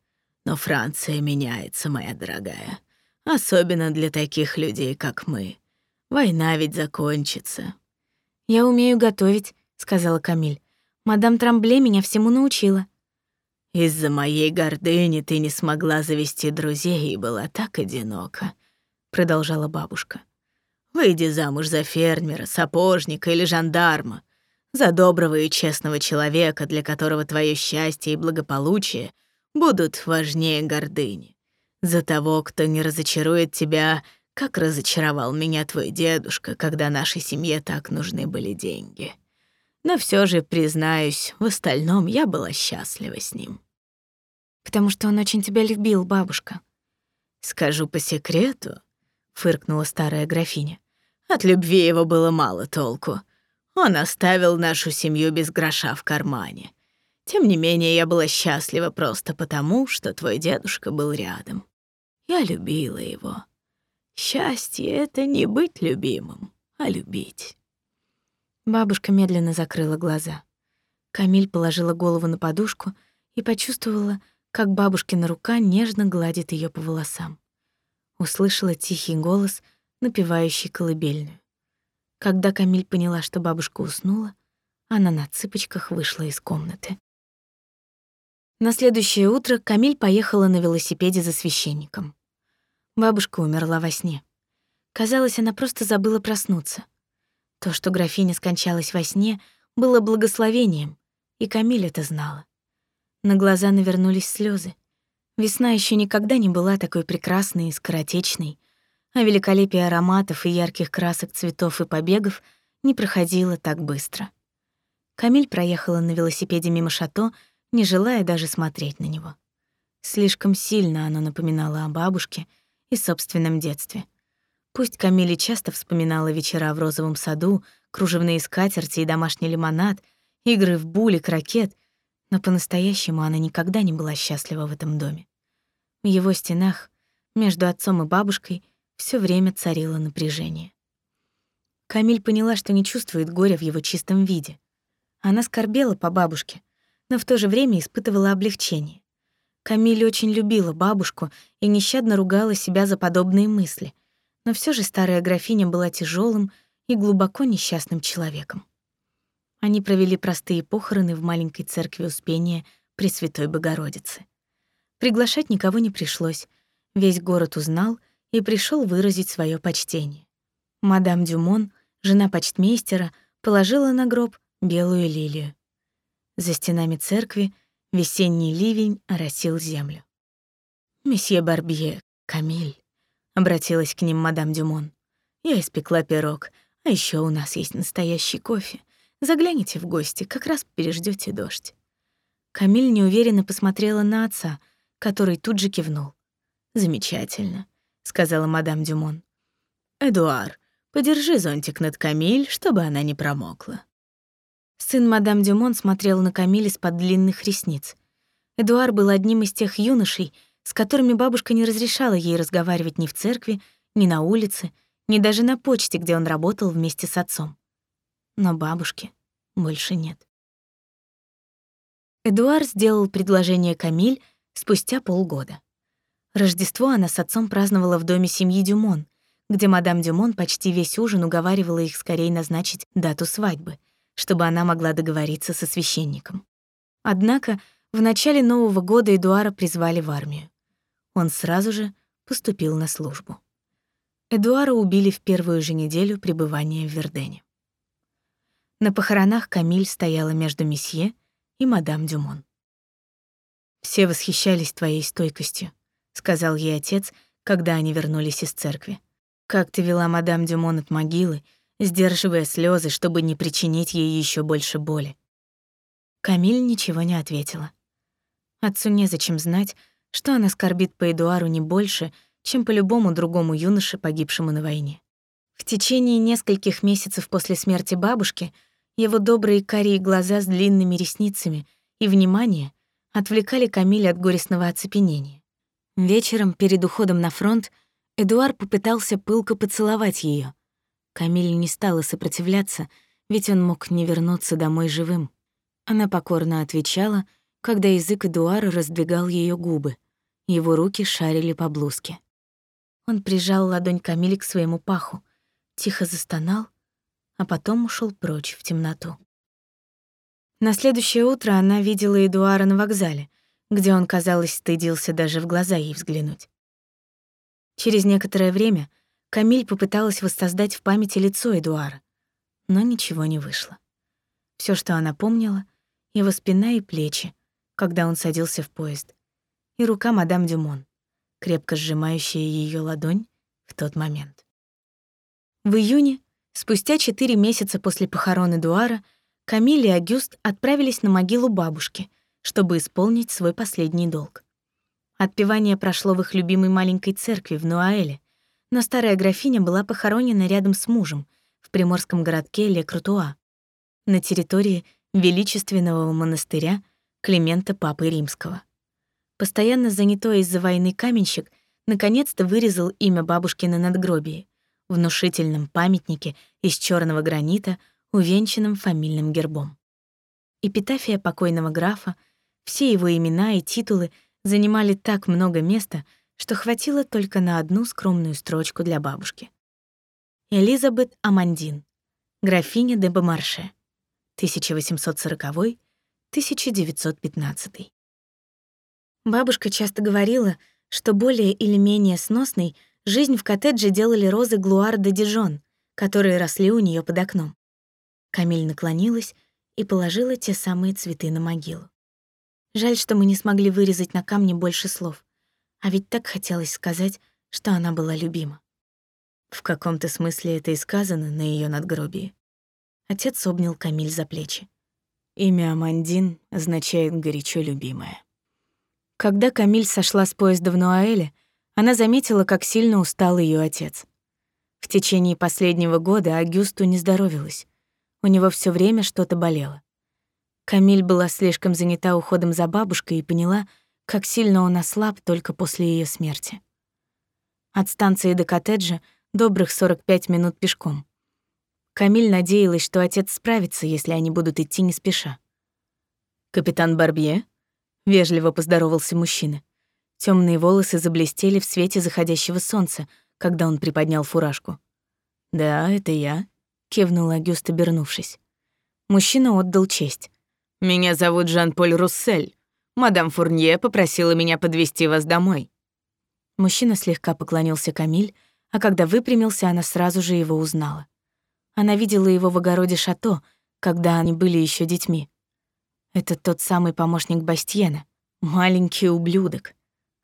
«Но Франция меняется, моя дорогая. Особенно для таких людей, как мы. Война ведь закончится». «Я умею готовить», — сказала Камиль. «Мадам Трамбле меня всему научила». «Из-за моей гордыни ты не смогла завести друзей и была так одинока продолжала бабушка. Выйди замуж за фермера, сапожника или жандарма, за доброго и честного человека, для которого твое счастье и благополучие будут важнее гордыни. За того, кто не разочарует тебя, как разочаровал меня твой дедушка, когда нашей семье так нужны были деньги. Но все же, признаюсь, в остальном я была счастлива с ним. Потому что он очень тебя любил, бабушка. Скажу по секрету, фыркнула старая графиня. От любви его было мало толку. Он оставил нашу семью без гроша в кармане. Тем не менее, я была счастлива просто потому, что твой дедушка был рядом. Я любила его. Счастье — это не быть любимым, а любить. Бабушка медленно закрыла глаза. Камиль положила голову на подушку и почувствовала, как бабушкина рука нежно гладит ее по волосам услышала тихий голос, напевающий колыбельную. Когда Камиль поняла, что бабушка уснула, она на цыпочках вышла из комнаты. На следующее утро Камиль поехала на велосипеде за священником. Бабушка умерла во сне. Казалось, она просто забыла проснуться. То, что графиня скончалась во сне, было благословением, и Камиль это знала. На глаза навернулись слезы. Весна еще никогда не была такой прекрасной и скоротечной, а великолепие ароматов и ярких красок цветов и побегов не проходило так быстро. Камиль проехала на велосипеде мимо шато, не желая даже смотреть на него. Слишком сильно оно напоминало о бабушке и собственном детстве. Пусть Камиле часто вспоминала вечера в розовом саду, кружевные скатерти и домашний лимонад, игры в булик, ракет, но по-настоящему она никогда не была счастлива в этом доме. В его стенах, между отцом и бабушкой, все время царило напряжение. Камиль поняла, что не чувствует горя в его чистом виде. Она скорбела по бабушке, но в то же время испытывала облегчение. Камиль очень любила бабушку и нещадно ругала себя за подобные мысли, но все же старая графиня была тяжелым и глубоко несчастным человеком. Они провели простые похороны в маленькой церкви Успения Пресвятой Богородицы. Приглашать никого не пришлось. Весь город узнал и пришел выразить свое почтение. Мадам Дюмон, жена почтмейстера, положила на гроб белую лилию. За стенами церкви весенний ливень оросил землю. «Месье Барбье, Камиль», — обратилась к ним мадам Дюмон, — «я испекла пирог, а еще у нас есть настоящий кофе. Загляните в гости, как раз переждете дождь». Камиль неуверенно посмотрела на отца, который тут же кивнул. «Замечательно», — сказала мадам Дюмон. «Эдуар, подержи зонтик над Камиль, чтобы она не промокла». Сын мадам Дюмон смотрел на Камиль из-под длинных ресниц. Эдуар был одним из тех юношей, с которыми бабушка не разрешала ей разговаривать ни в церкви, ни на улице, ни даже на почте, где он работал вместе с отцом. Но бабушки больше нет. Эдуард сделал предложение Камиль спустя полгода. Рождество она с отцом праздновала в доме семьи Дюмон, где мадам Дюмон почти весь ужин уговаривала их скорее назначить дату свадьбы, чтобы она могла договориться со священником. Однако в начале Нового года Эдуара призвали в армию. Он сразу же поступил на службу. Эдуара убили в первую же неделю пребывания в Вердене. На похоронах Камиль стояла между месье и мадам Дюмон. «Все восхищались твоей стойкостью», — сказал ей отец, когда они вернулись из церкви. «Как ты вела мадам Дюмон от могилы, сдерживая слезы, чтобы не причинить ей еще больше боли». Камиль ничего не ответила. Отцу незачем знать, что она скорбит по Эдуару не больше, чем по любому другому юноше, погибшему на войне. В течение нескольких месяцев после смерти бабушки его добрые карие глаза с длинными ресницами и внимание отвлекали Камиля от горестного оцепенения. Вечером, перед уходом на фронт, Эдуард попытался пылко поцеловать ее. Камиль не стала сопротивляться, ведь он мог не вернуться домой живым. Она покорно отвечала, когда язык Эдуара раздвигал ее губы. Его руки шарили по блузке. Он прижал ладонь Камиль к своему паху, тихо застонал, а потом ушел прочь в темноту. На следующее утро она видела Эдуара на вокзале, где он, казалось, стыдился даже в глаза ей взглянуть. Через некоторое время Камиль попыталась воссоздать в памяти лицо Эдуара, но ничего не вышло. Все, что она помнила, его спина и плечи, когда он садился в поезд, и рука мадам Дюмон, крепко сжимающая ее ладонь в тот момент. В июне, спустя четыре месяца после похорон Эдуара, Камиль и Агюст отправились на могилу бабушки, чтобы исполнить свой последний долг. Отпевание прошло в их любимой маленькой церкви в Нуаэле, но старая графиня была похоронена рядом с мужем в приморском городке Ле-Крутуа, на территории величественного монастыря Климента Папы Римского. Постоянно занятой из-за войны каменщик наконец-то вырезал имя бабушки на надгробии, внушительном памятнике из черного гранита, увенчанном фамильным гербом. Эпитафия покойного графа, все его имена и титулы занимали так много места, что хватило только на одну скромную строчку для бабушки. Элизабет Амандин, графиня де Бомарше, 1840-1915. Бабушка часто говорила, что более или менее сносной жизнь в коттедже делали розы Глуар де Дижон, которые росли у нее под окном. Камиль наклонилась и положила те самые цветы на могилу. Жаль, что мы не смогли вырезать на камне больше слов, а ведь так хотелось сказать, что она была любима. В каком-то смысле это и сказано на ее надгробии. Отец обнял Камиль за плечи. Имя Амандин означает «горячо любимая». Когда Камиль сошла с поезда в Нуаэле, она заметила, как сильно устал ее отец. В течение последнего года Агюсту не здоровилось. У него все время что-то болело. Камиль была слишком занята уходом за бабушкой и поняла, как сильно он ослаб только после ее смерти. От станции до коттеджа добрых 45 минут пешком. Камиль надеялась, что отец справится, если они будут идти не спеша. «Капитан Барбье?» — вежливо поздоровался мужчина. Темные волосы заблестели в свете заходящего солнца, когда он приподнял фуражку. «Да, это я», — кивнул Агюст, обернувшись. Мужчина отдал честь. «Меня зовут Жан-Поль Руссель. Мадам Фурнье попросила меня подвести вас домой». Мужчина слегка поклонился Камиль, а когда выпрямился, она сразу же его узнала. Она видела его в огороде шато, когда они были еще детьми. Это тот самый помощник Бастиена, маленький ублюдок,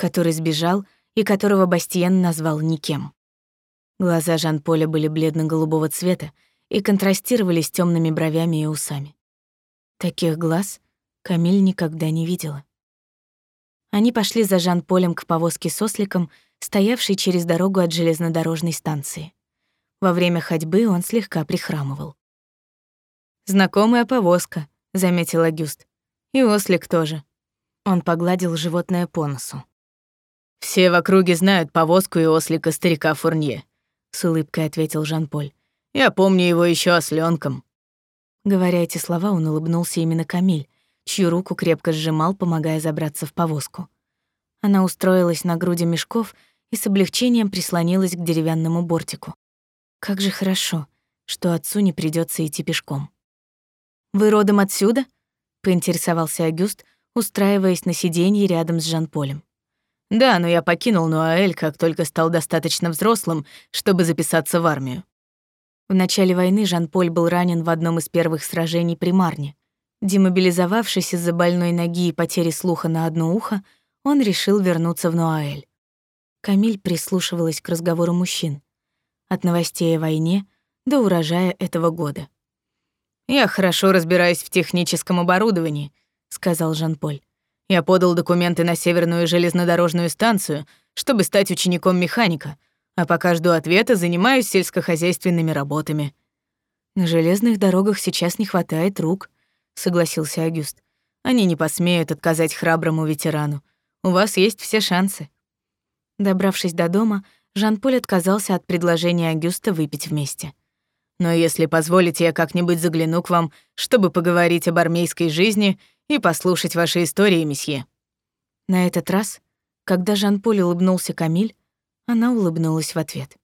который сбежал и которого Бастиен назвал никем. Глаза Жан-Поля были бледно-голубого цвета и контрастировали с темными бровями и усами. Таких глаз Камиль никогда не видела. Они пошли за Жан-Полем к повозке с осликом, стоявшей через дорогу от железнодорожной станции. Во время ходьбы он слегка прихрамывал. «Знакомая повозка», — заметил Агюст. «И ослик тоже». Он погладил животное по носу. «Все в округе знают повозку и ослика старика Фурнье», — с улыбкой ответил Жан-Поль. «Я помню его еще ослёнком». Говоря эти слова, он улыбнулся именно Камиль, чью руку крепко сжимал, помогая забраться в повозку. Она устроилась на груди мешков и с облегчением прислонилась к деревянному бортику. Как же хорошо, что отцу не придется идти пешком. «Вы родом отсюда?» — поинтересовался Агюст, устраиваясь на сиденье рядом с Жан-Полем. «Да, но я покинул Нуаэль, как только стал достаточно взрослым, чтобы записаться в армию». В начале войны Жан-Поль был ранен в одном из первых сражений при Марне. Демобилизовавшись из-за больной ноги и потери слуха на одно ухо, он решил вернуться в Нуаэль. Камиль прислушивалась к разговору мужчин. От новостей о войне до урожая этого года. «Я хорошо разбираюсь в техническом оборудовании», — сказал Жан-Поль. «Я подал документы на Северную железнодорожную станцию, чтобы стать учеником механика, а пока жду ответа, занимаюсь сельскохозяйственными работами». «На железных дорогах сейчас не хватает рук», согласился Агюст. Они не посмеют отказать храброму ветерану. У вас есть все шансы. Добравшись до дома, Жан-Поль отказался от предложения Агюста выпить вместе. Но если позволите, я как-нибудь загляну к вам, чтобы поговорить об армейской жизни и послушать ваши истории, месье. На этот раз, когда Жан-Поль улыбнулся Камиль, она улыбнулась в ответ.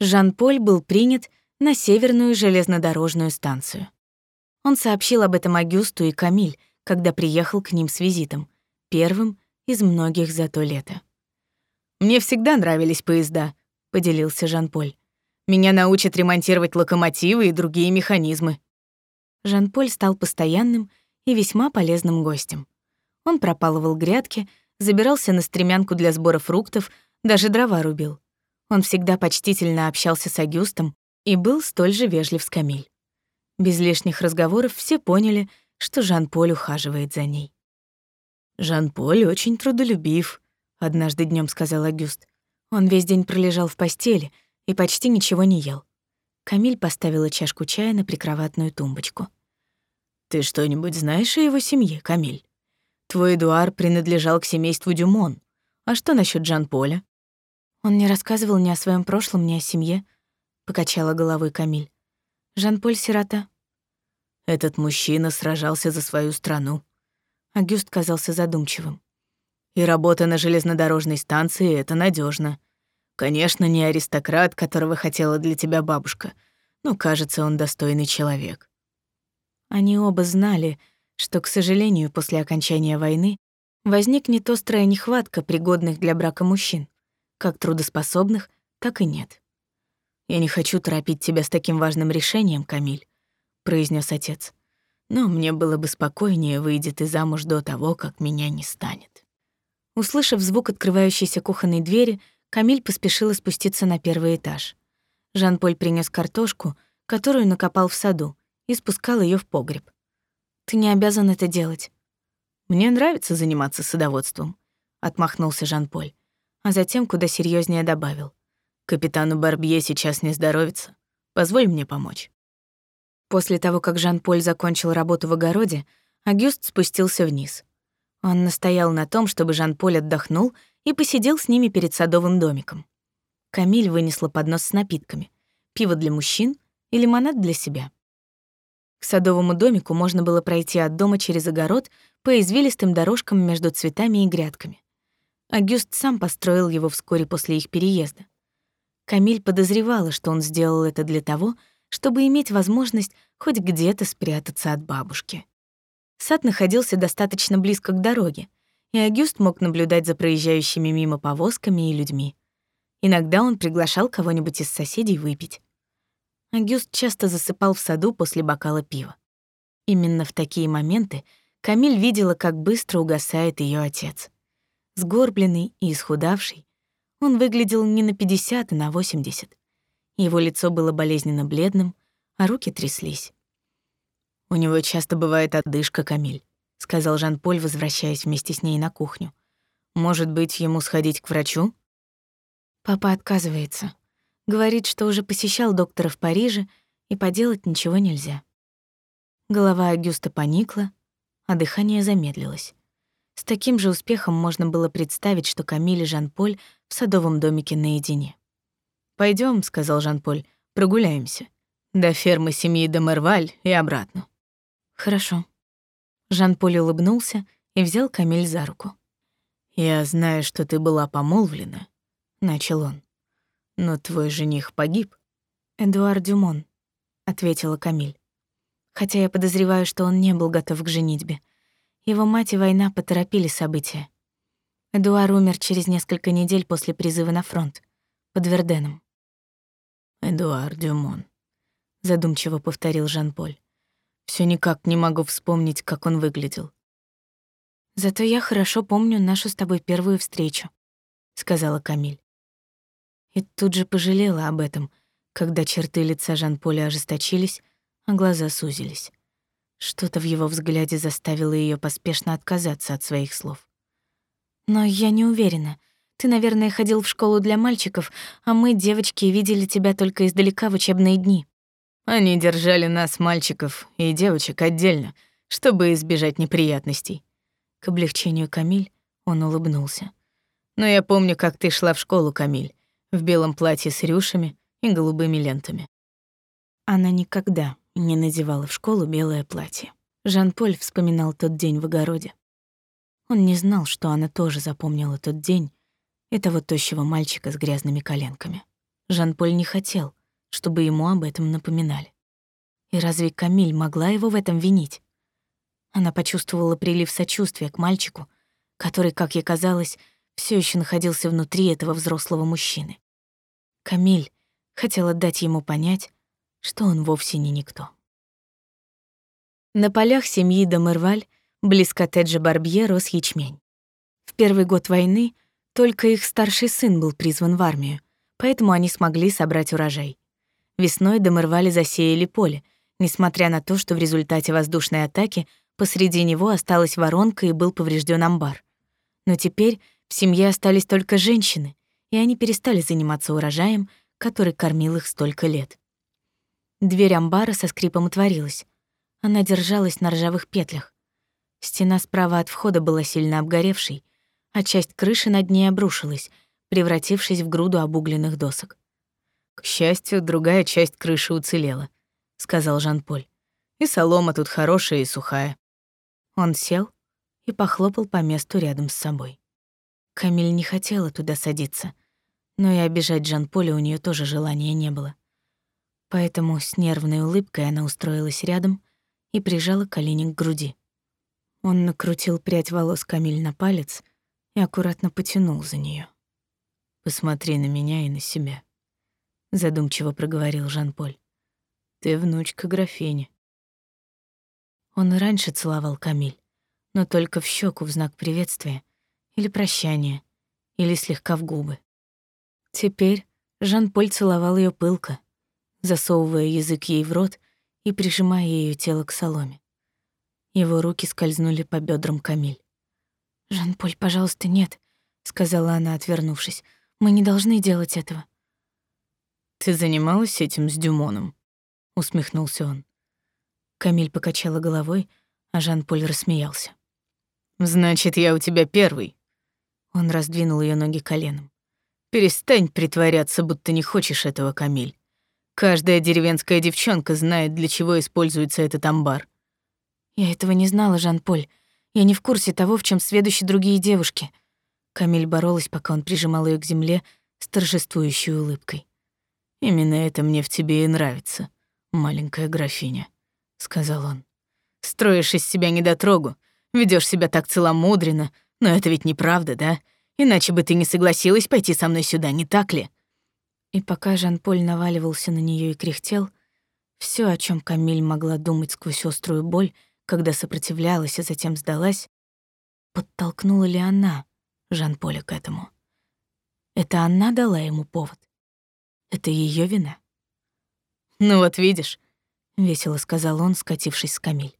Жан-Поль был принят на Северную железнодорожную станцию. Он сообщил об этом Агюсту и Камиль, когда приехал к ним с визитом, первым из многих за то лето. «Мне всегда нравились поезда», — поделился Жан-Поль. «Меня научат ремонтировать локомотивы и другие механизмы». Жан-Поль стал постоянным и весьма полезным гостем. Он пропалывал грядки, забирался на стремянку для сбора фруктов, даже дрова рубил. Он всегда почтительно общался с Агюстом и был столь же вежлив с Камиль. Без лишних разговоров все поняли, что Жан-Поль ухаживает за ней. «Жан-Поль очень трудолюбив», — однажды днем сказал Агюст. Он весь день пролежал в постели и почти ничего не ел. Камиль поставила чашку чая на прикроватную тумбочку. «Ты что-нибудь знаешь о его семье, Камиль? Твой Эдуар принадлежал к семейству Дюмон. А что насчет Жан-Поля?» «Он не рассказывал ни о своем прошлом, ни о семье», — покачала головой Камиль. Жан-Поль сирота. Этот мужчина сражался за свою страну. Агюст казался задумчивым. И работа на железнодорожной станции — это надежно. Конечно, не аристократ, которого хотела для тебя бабушка, но, кажется, он достойный человек. Они оба знали, что, к сожалению, после окончания войны возникнет острая нехватка пригодных для брака мужчин, как трудоспособных, так и нет. «Я не хочу торопить тебя с таким важным решением, Камиль», — произнес отец. «Но мне было бы спокойнее, выйдет ты замуж до того, как меня не станет». Услышав звук открывающейся кухонной двери, Камиль поспешила спуститься на первый этаж. Жан-Поль принес картошку, которую накопал в саду, и спускал ее в погреб. «Ты не обязан это делать». «Мне нравится заниматься садоводством», — отмахнулся Жан-Поль, а затем куда серьезнее добавил. Капитану Барбье сейчас не здоровится. Позволь мне помочь». После того, как Жан-Поль закончил работу в огороде, Агюст спустился вниз. Он настоял на том, чтобы Жан-Поль отдохнул и посидел с ними перед садовым домиком. Камиль вынесла поднос с напитками. Пиво для мужчин, и лимонад для себя. К садовому домику можно было пройти от дома через огород по извилистым дорожкам между цветами и грядками. Агюст сам построил его вскоре после их переезда. Камиль подозревала, что он сделал это для того, чтобы иметь возможность хоть где-то спрятаться от бабушки. Сад находился достаточно близко к дороге, и Агюст мог наблюдать за проезжающими мимо повозками и людьми. Иногда он приглашал кого-нибудь из соседей выпить. Агюст часто засыпал в саду после бокала пива. Именно в такие моменты Камиль видела, как быстро угасает ее отец. Сгорбленный и исхудавший, он выглядел не на 50, а на 80. Его лицо было болезненно бледным, а руки тряслись. «У него часто бывает отдышка, Камиль», — сказал Жан-Поль, возвращаясь вместе с ней на кухню. «Может быть, ему сходить к врачу?» Папа отказывается. Говорит, что уже посещал доктора в Париже, и поделать ничего нельзя. Голова Агюста поникла, а дыхание замедлилось. С таким же успехом можно было представить, что Камиль и Жан-Поль в садовом домике наедине. Пойдем, сказал Жан-Поль, — «прогуляемся. До фермы семьи Демерваль и обратно». «Хорошо». Жан-Поль улыбнулся и взял Камиль за руку. «Я знаю, что ты была помолвлена», — начал он. «Но твой жених погиб». «Эдуард Дюмон», — ответила Камиль. Хотя я подозреваю, что он не был готов к женитьбе. Его мать и война поторопили события. Эдуар умер через несколько недель после призыва на фронт, под Верденом. «Эдуар Дюмон», — задумчиво повторил Жан-Поль. Все никак не могу вспомнить, как он выглядел. «Зато я хорошо помню нашу с тобой первую встречу», — сказала Камиль. И тут же пожалела об этом, когда черты лица Жан-Поля ожесточились, а глаза сузились. Что-то в его взгляде заставило ее поспешно отказаться от своих слов. «Но я не уверена. Ты, наверное, ходил в школу для мальчиков, а мы, девочки, видели тебя только издалека в учебные дни». Они держали нас, мальчиков и девочек, отдельно, чтобы избежать неприятностей. К облегчению Камиль он улыбнулся. «Но я помню, как ты шла в школу, Камиль, в белом платье с рюшами и голубыми лентами». Она никогда не надевала в школу белое платье. Жан-Поль вспоминал тот день в огороде. Он не знал, что она тоже запомнила тот день, этого тощего мальчика с грязными коленками. Жан-Поль не хотел, чтобы ему об этом напоминали. И разве Камиль могла его в этом винить? Она почувствовала прилив сочувствия к мальчику, который, как ей казалось, все еще находился внутри этого взрослого мужчины. Камиль хотела дать ему понять, что он вовсе не никто. На полях семьи Домерваль, близ коттеджа Барбье, рос ячмень. В первый год войны только их старший сын был призван в армию, поэтому они смогли собрать урожай. Весной Домервали засеяли поле, несмотря на то, что в результате воздушной атаки посреди него осталась воронка и был поврежден амбар. Но теперь в семье остались только женщины, и они перестали заниматься урожаем, который кормил их столько лет. Дверь амбара со скрипом отворилась. Она держалась на ржавых петлях. Стена справа от входа была сильно обгоревшей, а часть крыши над ней обрушилась, превратившись в груду обугленных досок. К счастью, другая часть крыши уцелела, сказал Жан-Поль. И солома тут хорошая и сухая. Он сел и похлопал по месту рядом с собой. Камиль не хотела туда садиться, но и обижать Жан-Поля у нее тоже желания не было. Поэтому с нервной улыбкой она устроилась рядом и прижала колени к груди. Он накрутил прядь волос Камиль на палец и аккуратно потянул за нее. «Посмотри на меня и на себя», — задумчиво проговорил Жан-Поль. «Ты внучка графини». Он раньше целовал Камиль, но только в щеку в знак приветствия или прощания, или слегка в губы. Теперь Жан-Поль целовал ее пылко, засовывая язык ей в рот и прижимая ее тело к соломе. Его руки скользнули по бедрам Камиль. «Жан-Поль, пожалуйста, нет», — сказала она, отвернувшись. «Мы не должны делать этого». «Ты занималась этим с Дюмоном?» — усмехнулся он. Камиль покачала головой, а Жан-Поль рассмеялся. «Значит, я у тебя первый». Он раздвинул ее ноги коленом. «Перестань притворяться, будто не хочешь этого, Камиль. Каждая деревенская девчонка знает, для чего используется этот амбар. Я этого не знала, Жан-Поль. Я не в курсе того, в чем сведущи другие девушки. Камиль боролась, пока он прижимал ее к земле с торжествующей улыбкой. «Именно это мне в тебе и нравится, маленькая графиня», — сказал он. «Строишь из себя недотрогу, ведешь себя так целомудренно, но это ведь неправда, да? Иначе бы ты не согласилась пойти со мной сюда, не так ли?» И пока Жан-Поль наваливался на нее и кряхтел, все, о чем Камиль могла думать сквозь острую боль, когда сопротивлялась и затем сдалась, подтолкнула ли она Жан-Поля к этому? Это она дала ему повод? Это ее вина? «Ну вот видишь», — весело сказал он, скатившись с Камиль.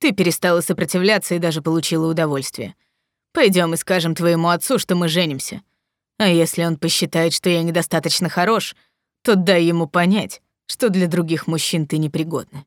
«Ты перестала сопротивляться и даже получила удовольствие. Пойдем и скажем твоему отцу, что мы женимся. А если он посчитает, что я недостаточно хорош, то дай ему понять, что для других мужчин ты непригодна».